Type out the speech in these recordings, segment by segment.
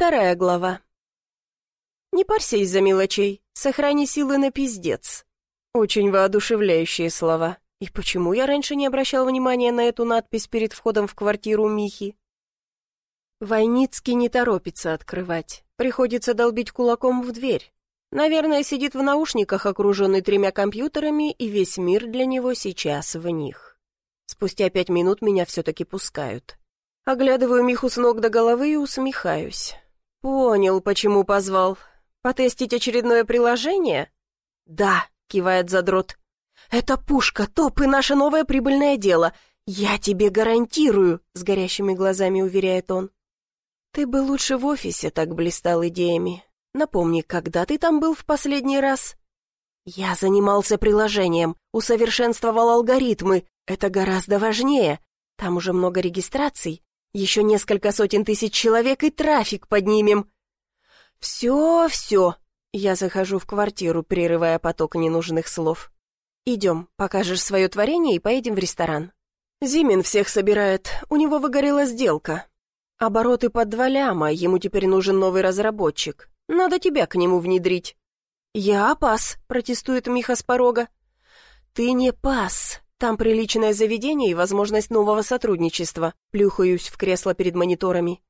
Вторая глава. Не парься из-за мелочей, сохрани силы на пиздец. Очень воодушевляющие слова. И почему я раньше не обращал внимания на эту надпись перед входом в квартиру Михи? Войницкий не торопится открывать. Приходится долбить кулаком в дверь. Наверное, сидит в наушниках, окруженный тремя компьютерами, и весь мир для него сейчас в них. Спустя пять минут меня все-таки пускают. Оглядываю Миху с ног до головы и усмехаюсь. Понял, почему позвал. Потестить очередное приложение? Да, кивает задрот. Это пушка, топ и наше новое прибыльное дело. Я тебе гарантирую, с горящими глазами уверяет он. Ты бы лучше в офисе так блистал идеями. Напомни, когда ты там был в последний раз? Я занимался приложением, усовершенствовал алгоритмы. Это гораздо важнее. Там уже много регистраций. Еще несколько сотен тысяч человек и трафик поднимем. Все, все. Я захожу в квартиру, прерывая поток ненужных слов. Идем, покажешь свое творение и поедем в ресторан. Зимин всех собирает, у него выгорела сделка. Обороты под два ляма, ему теперь нужен новый разработчик. Надо тебя к нему внедрить». «Я пас», — протестует Миха с порога. «Ты не пас. Там приличное заведение и возможность нового сотрудничества». Плюхаюсь в кресло перед мониторами.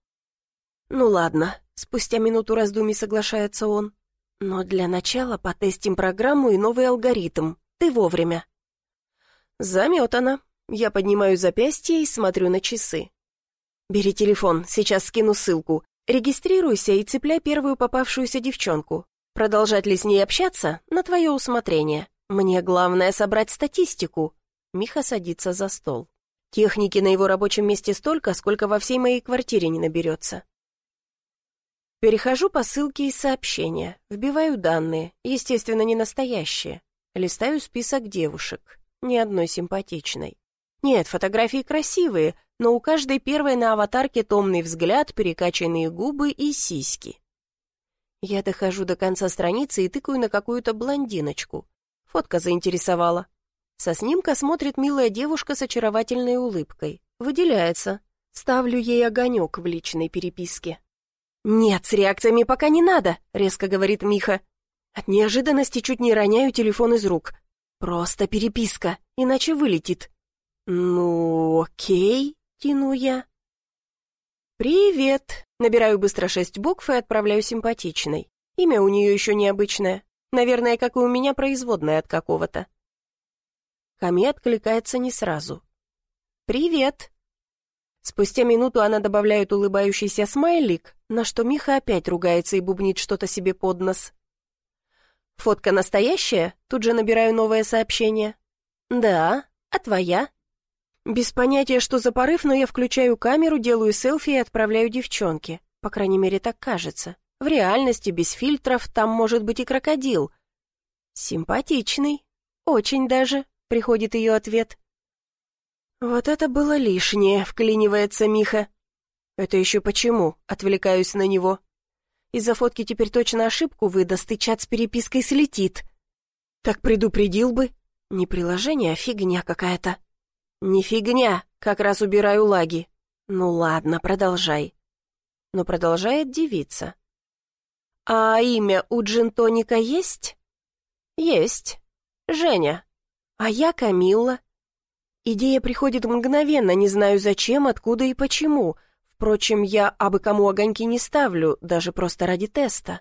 «Ну ладно», — спустя минуту раздумий соглашается он. «Но для начала потестим программу и новый алгоритм. Ты вовремя». «Заметано». Я поднимаю запястье и смотрю на часы. «Бери телефон, сейчас скину ссылку. Регистрируйся и цепляй первую попавшуюся девчонку. Продолжать ли с ней общаться — на твое усмотрение. Мне главное собрать статистику. Миха садится за стол. Техники на его рабочем месте столько, сколько во всей моей квартире не наберется. Перехожу по ссылке из сообщения, вбиваю данные, естественно, не настоящие. Листаю список девушек, ни одной симпатичной. Нет, фотографии красивые, но у каждой первой на аватарке томный взгляд, перекачанные губы и сиськи. Я дохожу до конца страницы и тыкаю на какую-то блондиночку. Фотка заинтересовала. Со снимка смотрит милая девушка с очаровательной улыбкой. Выделяется. Ставлю ей огонек в личной переписке. «Нет, с реакциями пока не надо», — резко говорит Миха. От неожиданности чуть не роняю телефон из рук. Просто переписка, иначе вылетит. «Ну, окей», — тяну я. «Привет!» — набираю быстро шесть букв и отправляю симпатичной. Имя у нее еще необычное. Наверное, как и у меня, производное от какого-то. Ками откликается не сразу. «Привет!» Спустя минуту она добавляет улыбающийся смайлик, на что Миха опять ругается и бубнит что-то себе под нос. «Фотка настоящая?» Тут же набираю новое сообщение. «Да, а твоя?» Без понятия, что за порыв, но я включаю камеру, делаю селфи и отправляю девчонке. По крайней мере, так кажется. В реальности, без фильтров, там может быть и крокодил. Симпатичный. Очень даже, приходит ее ответ. Вот это было лишнее, вклинивается Миха. Это еще почему? Отвлекаюсь на него. Из-за фотки теперь точно ошибку выдаст, и чат с перепиской слетит. Так предупредил бы. Не приложение, а фигня какая-то. «Не фигня, как раз убираю лаги». «Ну ладно, продолжай». Но продолжает девица. «А имя у джинтоника есть?» «Есть. Женя. А я Камилла». Идея приходит мгновенно, не знаю зачем, откуда и почему. Впрочем, я абы кому огоньки не ставлю, даже просто ради теста.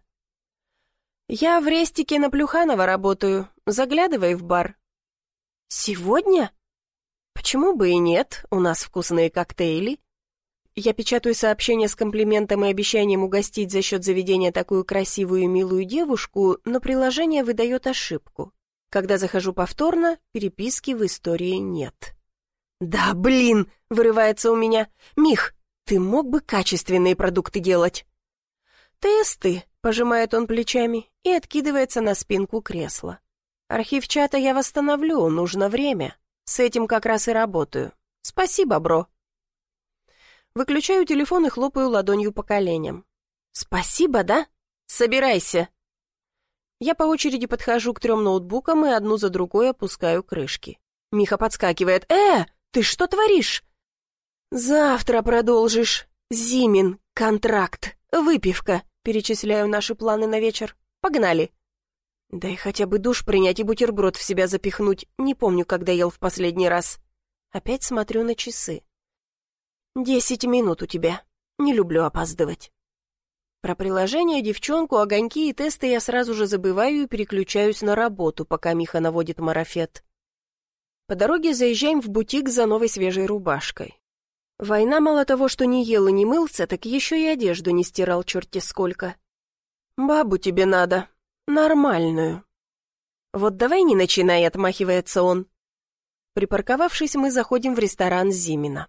«Я в рестике на Плюханова работаю. Заглядывай в бар». «Сегодня?» Почему бы и нет, у нас вкусные коктейли. Я печатаю сообщение с комплиментом и обещанием угостить за счет заведения такую красивую и милую девушку, но приложение выдает ошибку. Когда захожу повторно, переписки в истории нет. «Да, блин!» — вырывается у меня. «Мих, ты мог бы качественные продукты делать?» «Тесты», — пожимает он плечами и откидывается на спинку кресла. «Архив чата я восстановлю, нужно время». С этим как раз и работаю. Спасибо, бро. Выключаю телефон и хлопаю ладонью по коленям. Спасибо, да? Собирайся. Я по очереди подхожу к трем ноутбукам и одну за другой опускаю крышки. Миха подскакивает. «Э, ты что творишь?» «Завтра продолжишь. Зимин, контракт», «Выпивка», — перечисляю наши планы на вечер. «Погнали». Да и хотя бы душ принять и бутерброд в себя запихнуть. Не помню, когда ел в последний раз. Опять смотрю на часы. «Десять минут у тебя. Не люблю опаздывать». Про приложение, девчонку, огоньки и тесты я сразу же забываю и переключаюсь на работу, пока Миха наводит марафет. По дороге заезжаем в бутик за новой свежей рубашкой. Война мало того, что не ел и не мылся, так еще и одежду не стирал черти сколько. «Бабу тебе надо. Нормальную». «Вот давай не начинай», — отмахивается он. Припарковавшись, мы заходим в ресторан Зимина.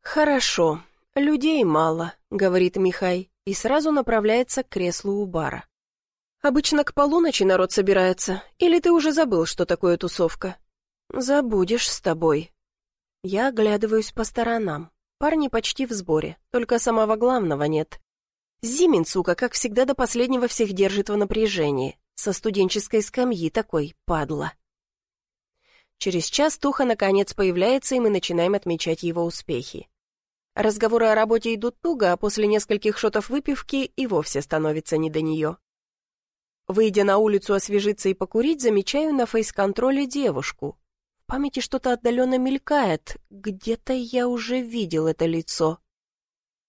«Хорошо, людей мало», — говорит Михай и сразу направляется к креслу у бара. «Обычно к полуночи народ собирается, или ты уже забыл, что такое тусовка?» «Забудешь с тобой». Я оглядываюсь по сторонам. Парни почти в сборе, только самого главного нет. Зимин, сука, как всегда до последнего всех держит в напряжении. Со студенческой скамьи такой, падла. Через час Туха наконец появляется, и мы начинаем отмечать его успехи. Разговоры о работе идут туго, а после нескольких шотов выпивки и вовсе становится не до нее. Выйдя на улицу освежиться и покурить, замечаю на фейс-контроле девушку. В памяти что-то отдаленно мелькает, где-то я уже видел это лицо.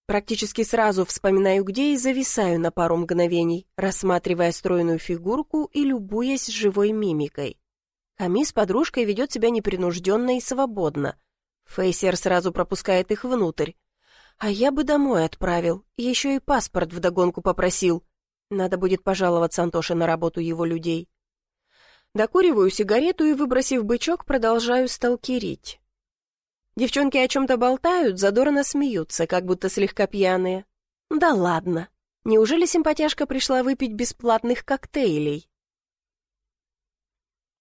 Практически сразу вспоминаю где и зависаю на пару мгновений, рассматривая стройную фигурку и любуясь живой мимикой. Ками с подружкой ведет себя непринужденно и свободно, Фейсер сразу пропускает их внутрь. А я бы домой отправил, еще и паспорт вдогонку попросил. Надо будет пожаловаться Антоше на работу его людей. Докуриваю сигарету и, выбросив бычок, продолжаю сталкерить. Девчонки о чем-то болтают, задорно смеются, как будто слегка пьяные. Да ладно. Неужели симпатяшка пришла выпить бесплатных коктейлей?